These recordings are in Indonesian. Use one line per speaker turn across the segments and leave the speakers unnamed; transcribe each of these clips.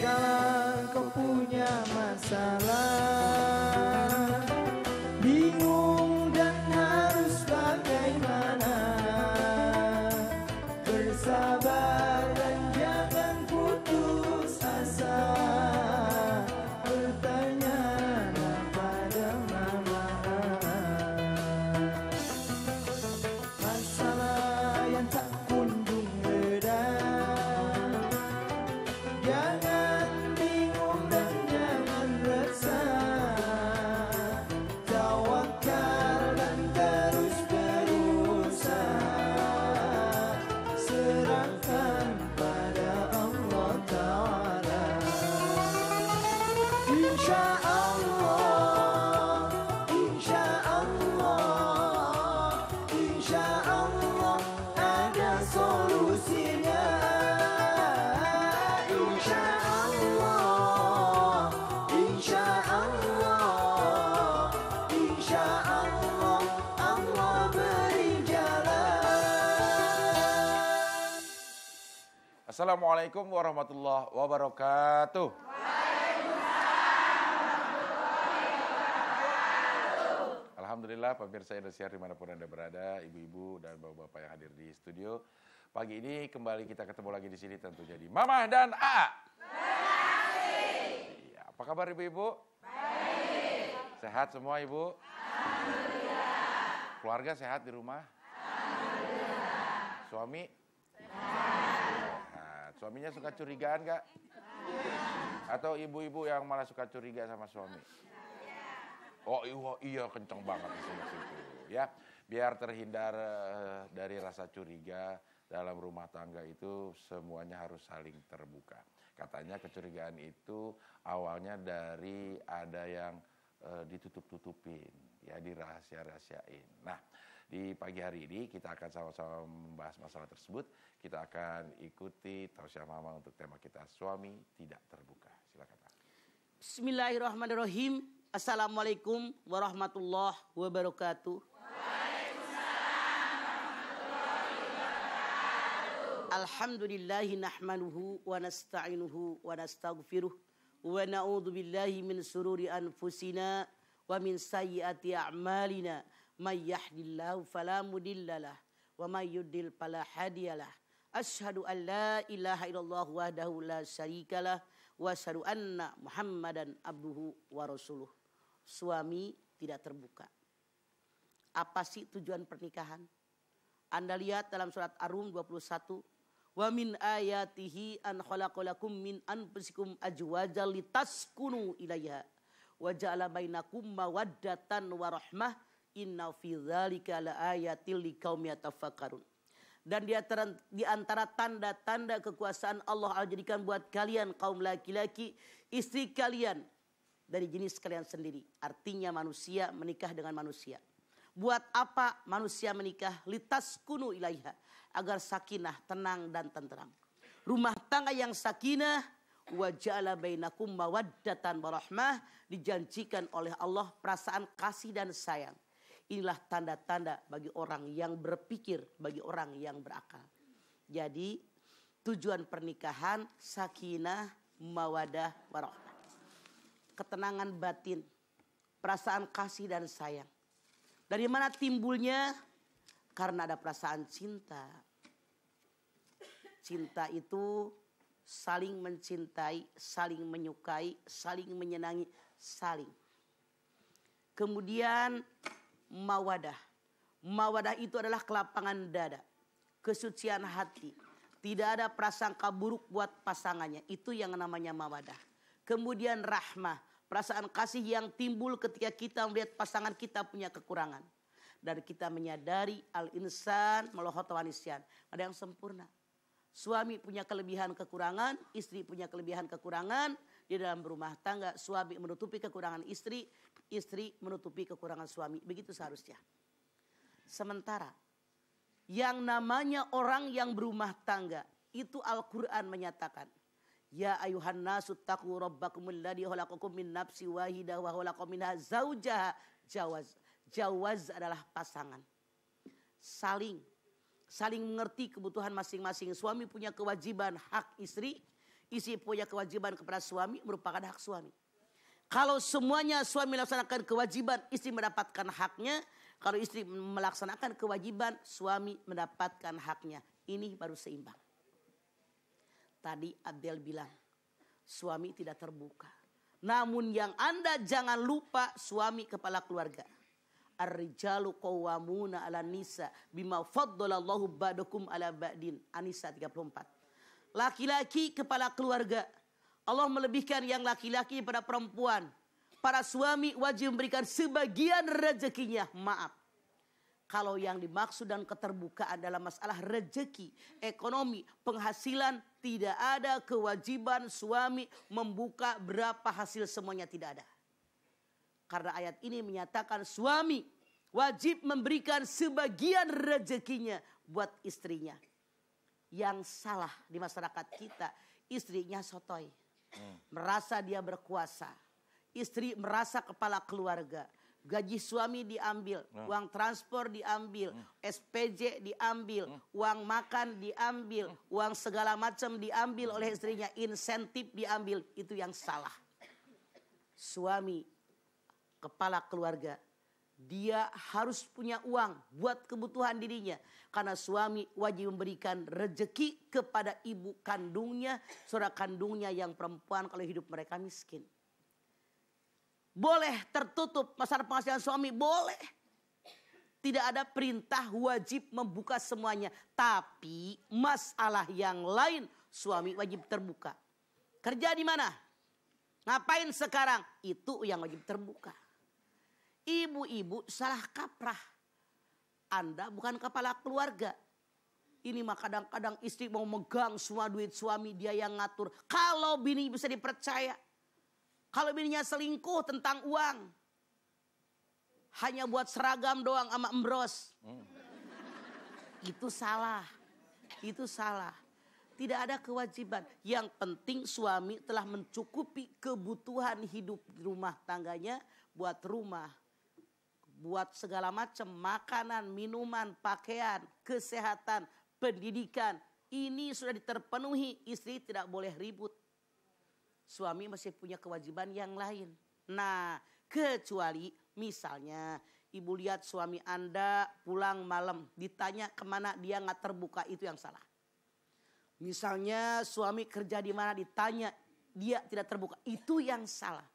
Kau punya masalah
Assalamualaikum warahmatullahi wabarakatuh. Alhamdulillah pemirsa Indosiar di mana pun Anda berada, ibu-ibu dan bapak-bapak yang hadir di studio. Pagi ini kembali kita ketemu lagi di sini tentunya di Mama dan A. Iya, apa kabar ibu-ibu? Baik. Sehat semua ibu? Keluarga sehat di rumah? Suami? Nah, suaminya suka curigaan nggak? Atau ibu-ibu yang malah suka curiga sama suami? Oh iya, iya kenceng banget di sini situ ya. Biar terhindar eh, dari rasa curiga dalam rumah tangga itu semuanya harus saling terbuka. Katanya kecurigaan itu awalnya dari ada yang eh, ditutup-tutupin, ya dirahasia-rahasiain. Nah, di pagi hari ini kita akan sama-sama membahas masalah tersebut. Kita akan ikuti tausiah mama untuk tema kita suami tidak terbuka. Silakan.
Bismillahirrahmanirrahim. Assalamualaikum warahmatullahi wabarakatuh. Alhamdulillahi nahmanuhu wa nasta'inuhu wa nastaghfiruh billahi min sururi anfusina wa min sayyiati a'malina may yahdihillahu fala mudhillalah wa may yudlil fala hadiyalah asyhadu an la ilaha illallah wahdahu la syarikalah wa asyhadu anna muhammadan abduhu wa rasuluh. Suami tidak terbuka. Apa sih tujuan pernikahan? Anda lihat dalam surat Ar-Rum 21 Wa min ayatihi an khalaqalakum min anfusikum ajwajal litaskunu ilaiha wa ja'ala bainakum mawaddatan wa rahmah inna fi dzalika laayatil liqaumi yatafakkarun. Dan di antara, di antara tanda-tanda kekuasaan Allah Allah jadikan buat kalian kaum laki-laki istri kalian dari jenis kalian sendiri. Artinya manusia menikah dengan manusia. Buat apa manusia menikah? Litas kunu ilaiha. Agar sakinah, tenang dan tentram. Rumah tangga yang sakinah. Waja'ala bainakum mawaddatan warahmah. Dijanjikan oleh Allah perasaan kasih dan sayang. Inilah tanda-tanda bagi orang yang berpikir. Bagi orang yang berakal. Jadi tujuan pernikahan sakinah, mawadah, warahmah. Ketenangan batin. Perasaan kasih dan sayang. Dari mana timbulnya? Karena ada perasaan cinta. Cinta itu saling mencintai, saling menyukai, saling menyenangi, saling. Kemudian mawadah. Mawadah itu adalah kelapangan dada, kesucian hati. Tidak ada prasangka buruk buat pasangannya. Itu yang namanya mawadah. Kemudian rahmah, perasaan kasih yang timbul ketika kita melihat pasangan kita punya kekurangan. Dan kita menyadari al-insan melohotawanisyan. Ada yang sempurna. Suami punya kelebihan kekurangan, istri punya kelebihan kekurangan. Di dalam rumah tangga, suami menutupi kekurangan istri, istri menutupi kekurangan suami. Begitu seharusnya. Sementara yang namanya orang yang berumah tangga, itu Al-Quran menyatakan. Ya ayuhan nasu taqu rabbakumul ladhi khalaqakum min nafsi wahidah wa khalaqa minha zaujaha jawaz. Jawaz adalah pasangan. Saling saling mengerti kebutuhan masing-masing. Suami punya kewajiban hak istri, istri punya kewajiban kepada suami merupakan hak suami. Kalau semuanya suami melaksanakan kewajiban, istri mendapatkan haknya. Kalau istri melaksanakan kewajiban, suami mendapatkan haknya. Ini baru seimbang. Tadi Abdel bilang, suami tidak terbuka. Namun yang Anda jangan lupa suami kepala keluarga. Ar-rijalu qawwamuna 'ala nisa bima faddalallahu ba'dakum 'ala ba'din. Anisa 34. Laki-laki kepala keluarga. Allah melebihkan yang laki-laki pada perempuan. Para suami wajib memberikan sebagian rezekinya. Maaf. Kalau yang dimaksud dan keterbukaan dalam masalah rezeki, ekonomi, penghasilan, tidak ada kewajiban suami membuka berapa hasil semuanya tidak ada. Karena ayat ini menyatakan suami wajib memberikan sebagian rezekinya buat istrinya. Yang salah di masyarakat kita, istrinya sotoy. Merasa dia berkuasa. Istri merasa kepala keluarga. Gaji suami diambil, uang transport diambil, SPJ diambil, uang makan diambil, uang segala macam diambil oleh istrinya, insentif diambil, itu yang salah. Suami kepala keluarga dia harus punya uang buat kebutuhan dirinya karena suami wajib memberikan rezeki kepada ibu kandungnya, saudara kandungnya yang perempuan kalau hidup mereka miskin. Boleh tertutup masalah penghasilan suami, boleh. Tidak ada perintah wajib membuka semuanya. Tapi masalah yang lain suami wajib terbuka. Kerja di mana? Ngapain sekarang? Itu yang wajib terbuka. Ibu-ibu salah kaprah. Anda bukan kepala keluarga. Ini mah kadang-kadang istri mau megang semua duit suami dia yang ngatur. Kalau bini bisa dipercaya. Kalau bininya selingkuh tentang uang. Hanya buat seragam doang sama embros. Itu salah. Itu salah. Tidak ada kewajiban. Yang penting suami telah mencukupi kebutuhan hidup di rumah tangganya. Buat rumah. Buat segala macam makanan, minuman, pakaian, kesehatan, pendidikan. Ini sudah terpenuhi. Istri tidak boleh ribut suami masih punya kewajiban yang lain. Nah, kecuali misalnya ibu lihat suami Anda pulang malam, ditanya ke mana dia nggak terbuka, itu yang salah. Misalnya suami kerja di mana ditanya dia tidak terbuka, itu yang salah.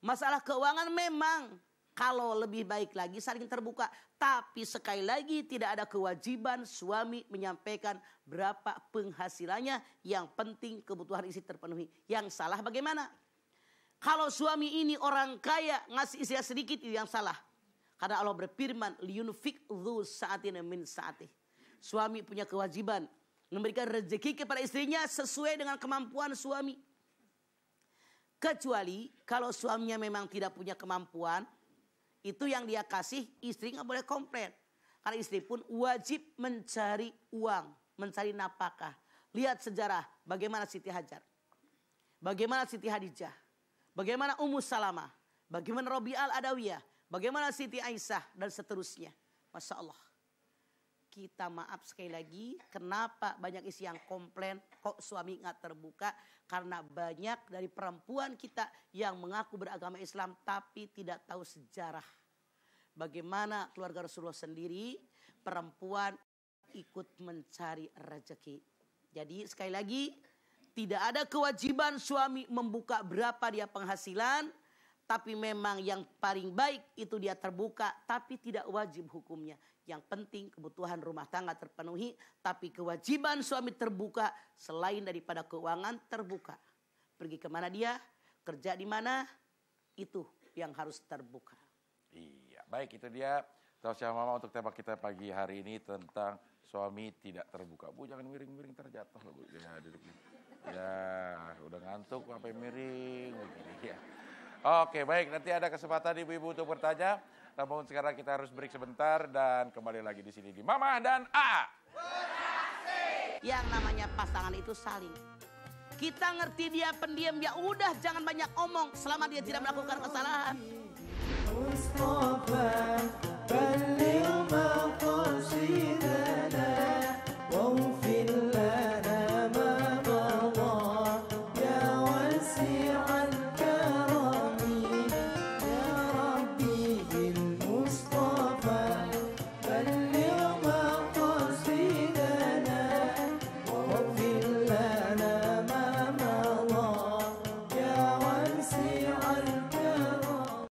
Masalah keuangan memang kalau lebih baik lagi saling terbuka. Tapi sekali lagi tidak ada kewajiban suami menyampaikan berapa penghasilannya. Yang penting kebutuhan istri terpenuhi. Yang salah bagaimana? Kalau suami ini orang kaya ngasih istri sedikit itu yang salah. Karena Allah berfirman liyunfik dhu saatin min saatih. Suami punya kewajiban memberikan rezeki kepada istrinya sesuai dengan kemampuan suami. Kecuali kalau suaminya memang tidak punya kemampuan, itu yang dia kasih, istri nggak boleh komplain. Karena istri pun wajib mencari uang, mencari napakah. Lihat sejarah bagaimana Siti Hajar. Bagaimana Siti Hadijah. Bagaimana Ummu Salamah. Bagaimana Robi Al-Adawiyah. Bagaimana Siti Aisyah dan seterusnya. Masya Allah. Kita maaf sekali lagi, kenapa banyak istri yang komplain kok suami nggak terbuka? Karena banyak dari perempuan kita yang mengaku beragama Islam tapi tidak tahu sejarah. Bagaimana keluarga Rasulullah sendiri, perempuan ikut mencari rezeki. Jadi sekali lagi, tidak ada kewajiban suami membuka berapa dia penghasilan, tapi memang yang paling baik itu dia terbuka, tapi tidak wajib hukumnya. Yang penting kebutuhan rumah tangga terpenuhi, tapi kewajiban suami terbuka selain daripada keuangan terbuka. Pergi ke mana dia, kerja di mana, itu yang harus terbuka.
Iya, baik itu dia tausiah mama untuk tema kita pagi hari ini tentang suami tidak terbuka. Bu jangan miring-miring terjatuh loh Bu. Ya. Ya, udah ngantuk sampai miring ya. Oke, baik nanti ada kesempatan ibu-ibu untuk bertanya. Namun sekarang kita harus break sebentar dan kembali lagi di sini di Mama dan A.
Yang namanya pasangan itu saling. Kita ngerti dia pendiam, ya udah jangan banyak omong selama dia tidak melakukan kesalahan.
Mustafa